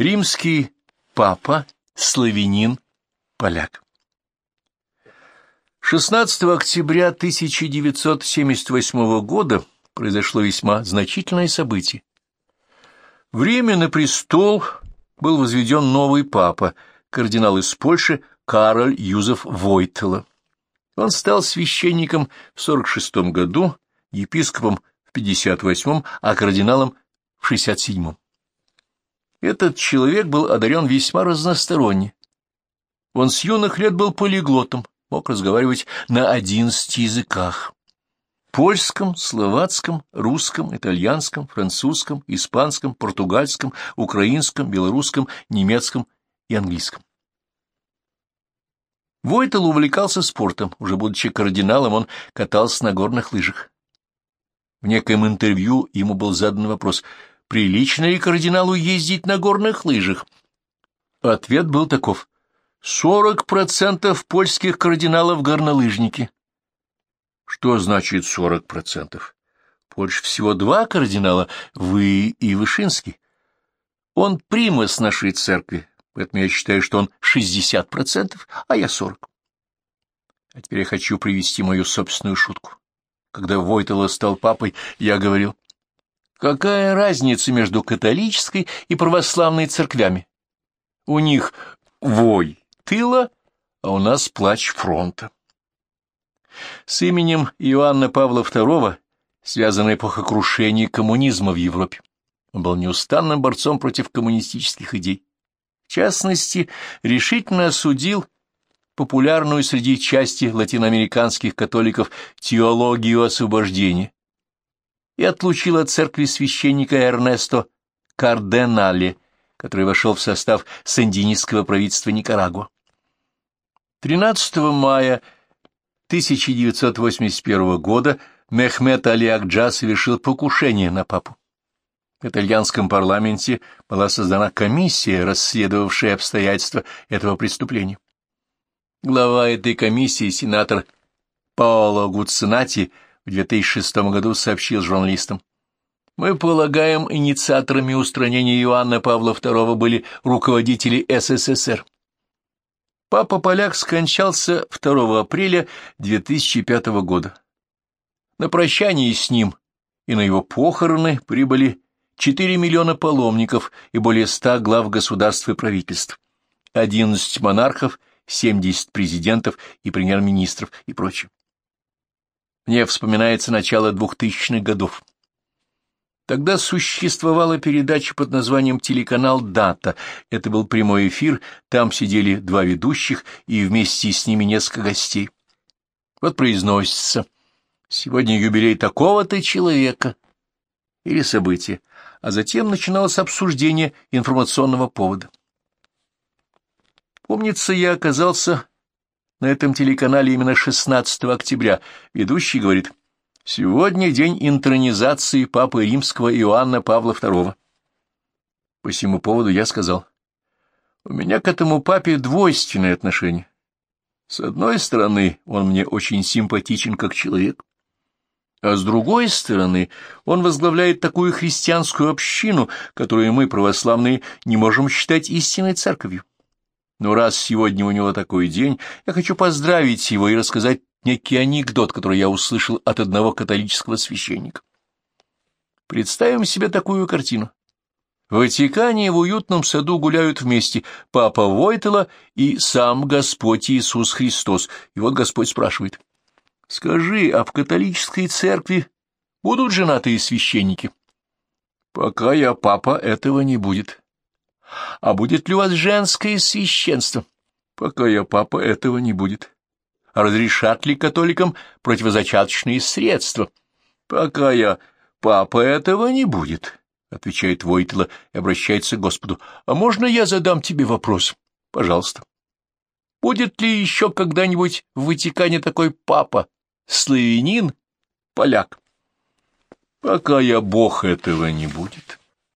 Римский папа, славянин, поляк. 16 октября 1978 года произошло весьма значительное событие. Время на престол был возведен новый папа, кардинал из Польши Кароль Юзеф Войтела. Он стал священником в 46 году, епископом в 58, а кардиналом в 67. Этот человек был одарен весьма разносторонне. Он с юных лет был полиглотом, мог разговаривать на одиннадцати языках. Польском, словацком, русском, итальянском, французском, испанском, португальском, украинском, белорусском, немецком и английском. Войтел увлекался спортом. Уже будучи кардиналом, он катался на горных лыжах. В некоем интервью ему был задан вопрос, прилично ли кардиналу ездить на горных лыжах. Ответ был таков. Сорок процентов польских кардиналов горнолыжники. Что значит сорок процентов? Польша всего два кардинала, вы и Вышинский. Он примас нашей церкви, поэтому я считаю, что он шестьдесят процентов, а я сорок. А теперь я хочу привести мою собственную шутку. Когда Войтела стал папой, я говорил, какая разница между католической и православной церквями? У них вой тыла, а у нас плач фронта. С именем Иоанна Павла II связано эпохокрушение коммунизма в Европе. Он был неустанным борцом против коммунистических идей. В частности, решительно осудил популярную среди части латиноамериканских католиков теологию освобождения и отлучил от церкви священника Эрнесто Карденале, который вошел в состав сандинистского правительства Никарагуа. 13 мая 1981 года Мехмед Али Акджа совершил покушение на папу. В итальянском парламенте была создана комиссия, расследовавшая обстоятельства этого преступления. Глава этой комиссии, сенатор Паоло Гуцинати, в 2006 году сообщил журналистам. Мы полагаем, инициаторами устранения Иоанна Павла II были руководители СССР. Папа-поляк скончался 2 апреля 2005 года. На прощании с ним и на его похороны прибыли 4 миллиона паломников и более 100 глав государств и правительств, 11 монархов, 70 президентов и премьер-министров и прочее. Мне вспоминается начало 2000-х годов. Тогда существовала передача под названием «Телеканал Дата». Это был прямой эфир, там сидели два ведущих и вместе с ними несколько гостей. Вот произносится «Сегодня юбилей такого-то человека» или события, а затем начиналось обсуждение информационного повода. Помнится, я оказался на этом телеканале именно 16 октября. Ведущий говорит Сегодня день интронизации Папы Римского Иоанна Павла II. По всему поводу я сказал, у меня к этому папе двойственное отношение. С одной стороны, он мне очень симпатичен как человек, а с другой стороны, он возглавляет такую христианскую общину, которую мы, православные, не можем считать истинной церковью. Но раз сегодня у него такой день, я хочу поздравить его и рассказать некий анекдот, который я услышал от одного католического священника. Представим себе такую картину. В Ватикане в уютном саду гуляют вместе папа Войтела и сам Господь Иисус Христос. И вот Господь спрашивает, «Скажи, а в католической церкви будут женатые священники?» «Пока я папа, этого не будет». «А будет ли у вас женское священство?» «Пока я папа, этого не будет» разрешат ли католикам противозачаточные средства. — Пока я папа этого не будет, — отвечает Войтела и обращается к Господу. — А можно я задам тебе вопрос? — Пожалуйста. — Будет ли еще когда-нибудь в Ватикане такой папа, славянин, поляк? — Пока я бог этого не будет.